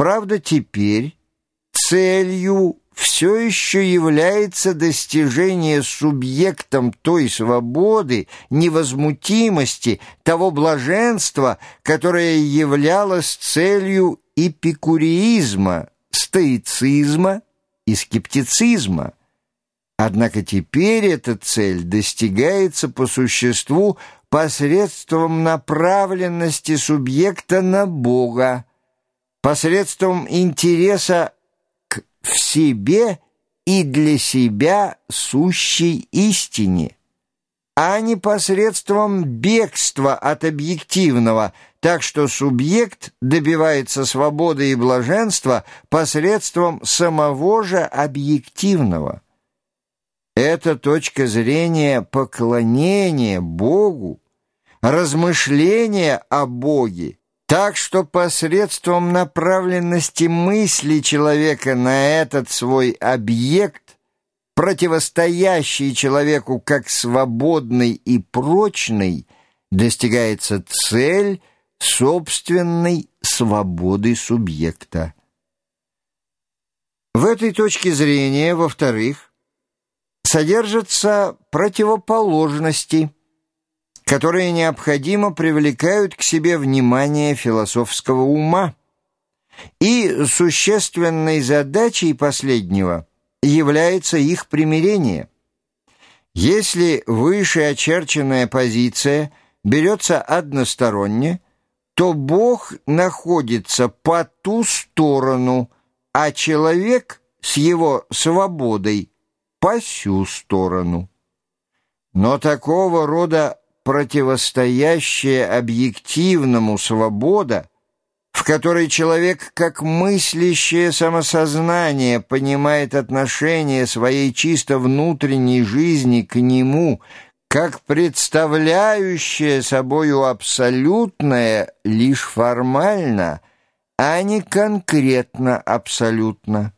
Правда, теперь целью все еще является достижение субъектом той свободы, невозмутимости, того блаженства, которое являлось целью эпикуреизма, стоицизма и скептицизма. Однако теперь эта цель достигается по существу посредством направленности субъекта на Бога, посредством интереса к в себе и для себя сущей истине, а не посредством бегства от объективного, так что субъект добивается свободы и блаженства посредством самого же объективного. Эта точка зрения поклонения Богу, размышления о Боге, так что посредством направленности мысли человека на этот свой объект, противостоящий человеку как свободный и прочный, достигается цель собственной свободы субъекта. В этой точке зрения, во-вторых, содержатся противоположности – которые необходимо привлекают к себе внимание философского ума. И существенной задачей последнего является их примирение. Если вышеочерченная позиция берется односторонне, то Бог находится по ту сторону, а человек с его свободой по сю сторону. Но такого рода противостоящая объективному свобода, в которой человек как мыслящее самосознание понимает отношение своей чисто внутренней жизни к нему, как представляющее собою абсолютное лишь формально, а не конкретно абсолютно.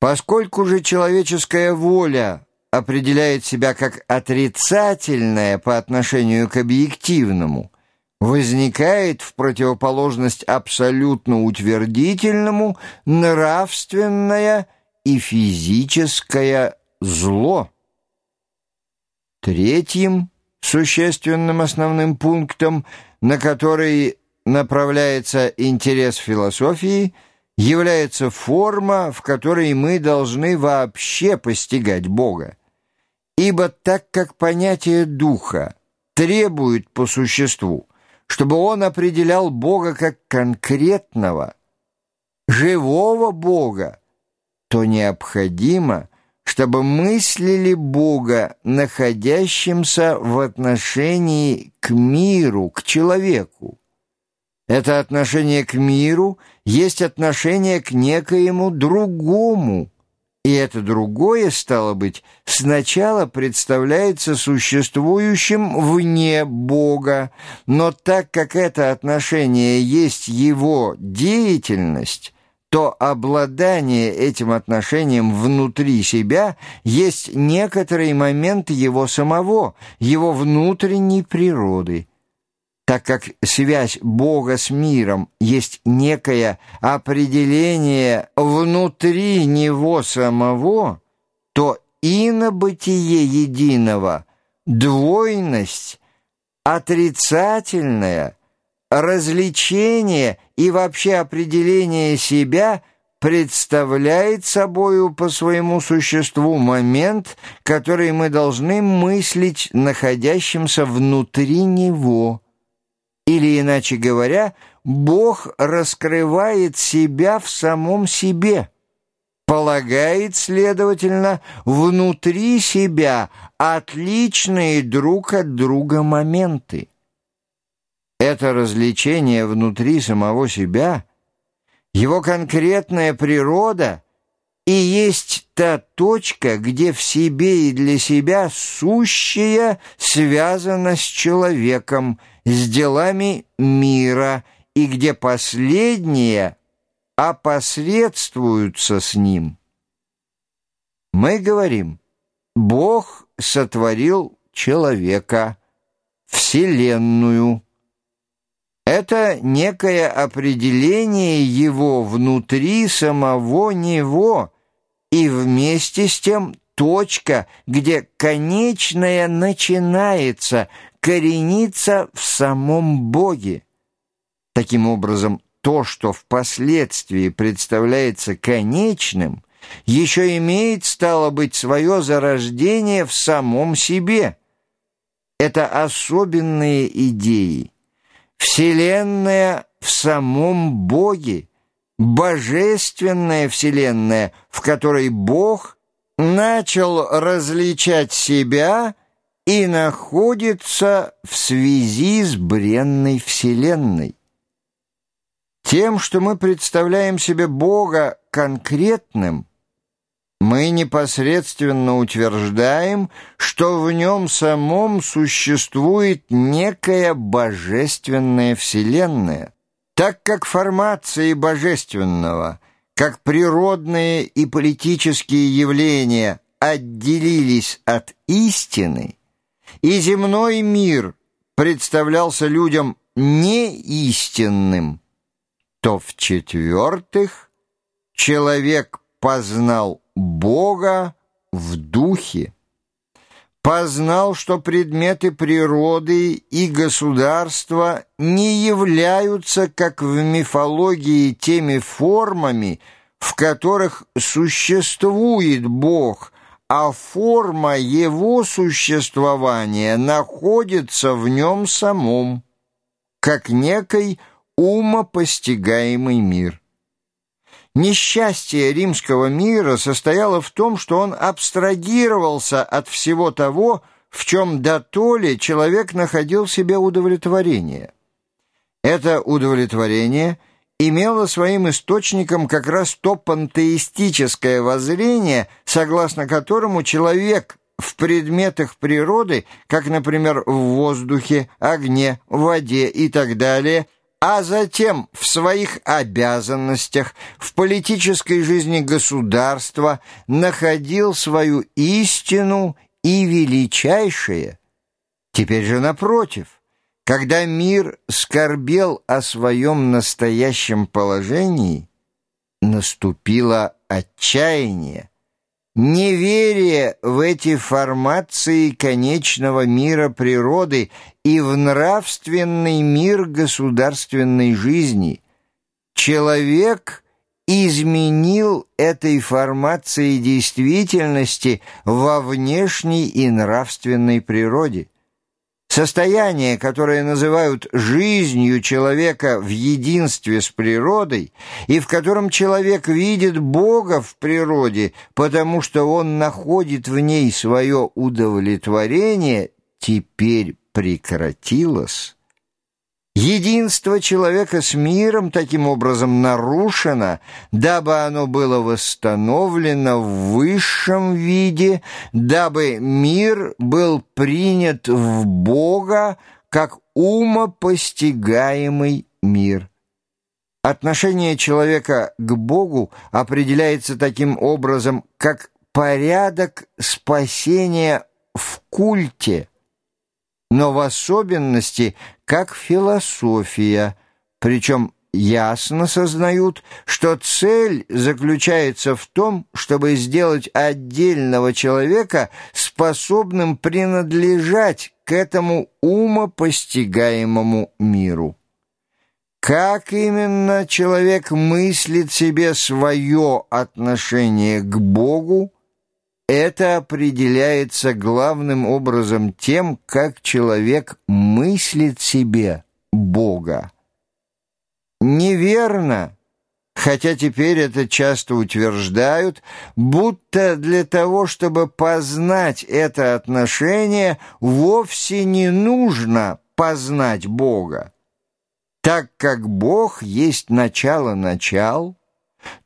Поскольку же человеческая воля определяет себя как отрицательное по отношению к объективному, возникает в противоположность абсолютно утвердительному нравственное и физическое зло. Третьим существенным основным пунктом, на который направляется интерес философии, является форма, в которой мы должны вообще постигать Бога. Ибо так как понятие духа требует по существу, чтобы он определял Бога как конкретного, живого Бога, то необходимо, чтобы мыслили Бога, находящимся в отношении к миру, к человеку. Это отношение к миру есть отношение к некоему другому, и это другое, стало быть, сначала представляется существующим вне Бога, но так как это отношение есть его деятельность, то обладание этим отношением внутри себя есть некоторый момент его самого, его внутренней природы так как связь Бога с миром есть некое определение внутри Него самого, то и на бытие единого двойность, отрицательное, развлечение и вообще определение себя представляет собою по своему существу момент, который мы должны мыслить находящимся внутри него – или, иначе говоря, Бог раскрывает себя в самом себе, полагает, следовательно, внутри себя отличные друг от друга моменты. Это развлечение внутри самого себя, его конкретная природа и есть та точка, где в себе и для себя сущее связано с человеком – с делами мира, и где последние опосредствуются с ним. Мы говорим, Бог сотворил человека, Вселенную, Это некое определение его внутри самого него и вместе с тем точка, где конечное начинается, коренится в самом Боге. Таким образом, то, что впоследствии представляется конечным, еще имеет, стало быть, свое зарождение в самом себе. Это особенные идеи. Вселенная в самом Боге, божественная Вселенная, в которой Бог начал различать себя и находится в связи с бренной Вселенной. Тем, что мы представляем себе Бога конкретным, мы непосредственно утверждаем, что в нем самом существует некая божественная вселенная, так как формации божественного, как природные и политические явления отделились от истины, и земной мир представлялся людям неистинным, то в-четвертых, человек познал Бога в духе, познал, что предметы природы и государства не являются, как в мифологии, теми формами, в которых существует Бог, а форма его существования находится в нем самом, как некой умопостигаемый мир. Несчастье римского мира состояло в том, что он абстрагировался от всего того, в чем дотоле человек находил себе удовлетворение. Это удовлетворение имело своим источником как раз то пантеистическое воззрение, согласно которому человек в предметах природы, как, например, в воздухе, огне, воде и так далее – а затем в своих обязанностях в политической жизни государства находил свою истину и величайшее. Теперь же напротив, когда мир скорбел о своем настоящем положении, наступило отчаяние, Неверие в эти формации конечного мира природы и в нравственный мир государственной жизни. Человек изменил этой формации действительности во внешней и нравственной природе. Состояние, которое называют жизнью человека в единстве с природой, и в котором человек видит Бога в природе, потому что он находит в ней свое удовлетворение, теперь прекратилось. Единство человека с миром таким образом нарушено, дабы оно было восстановлено в высшем виде, дабы мир был принят в Бога как умопостигаемый мир. Отношение человека к Богу определяется таким образом, как порядок спасения в культе – но в особенности как философия, причем ясно сознают, что цель заключается в том, чтобы сделать отдельного человека способным принадлежать к этому умопостигаемому миру. Как именно человек мыслит себе свое отношение к Богу, это определяется главным образом тем, как человек мыслит себе Бога. Неверно, хотя теперь это часто утверждают, будто для того, чтобы познать это отношение, вовсе не нужно познать Бога. Так как Бог есть начало начал,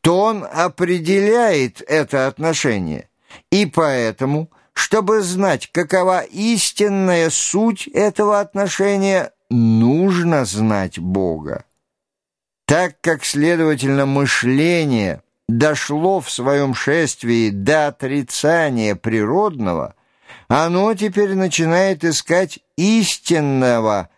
то Он определяет это отношение. И поэтому, чтобы знать, какова истинная суть этого отношения, нужно знать Бога. Так как, следовательно, мышление дошло в своем шествии до отрицания природного, оно теперь начинает искать истинного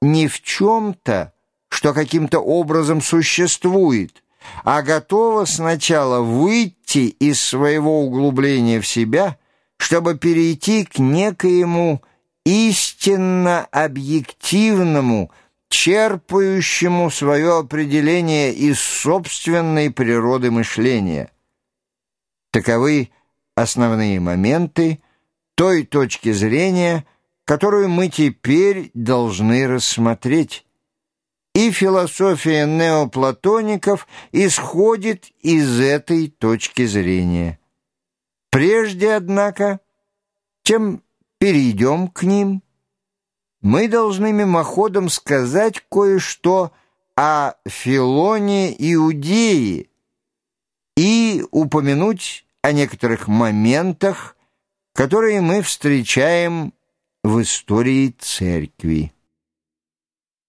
не в чем-то, что каким-то образом существует, а готова сначала выйти из своего углубления в себя, чтобы перейти к некоему истинно объективному, черпающему свое определение из собственной природы мышления. Таковы основные моменты той точки зрения, которую мы теперь должны рассмотреть. И философия неоплатоников исходит из этой точки зрения. Прежде, однако, чем перейдем к ним, мы должны мимоходом сказать кое-что о Филоне Иудеи и упомянуть о некоторых моментах, которые мы встречаем в истории церкви.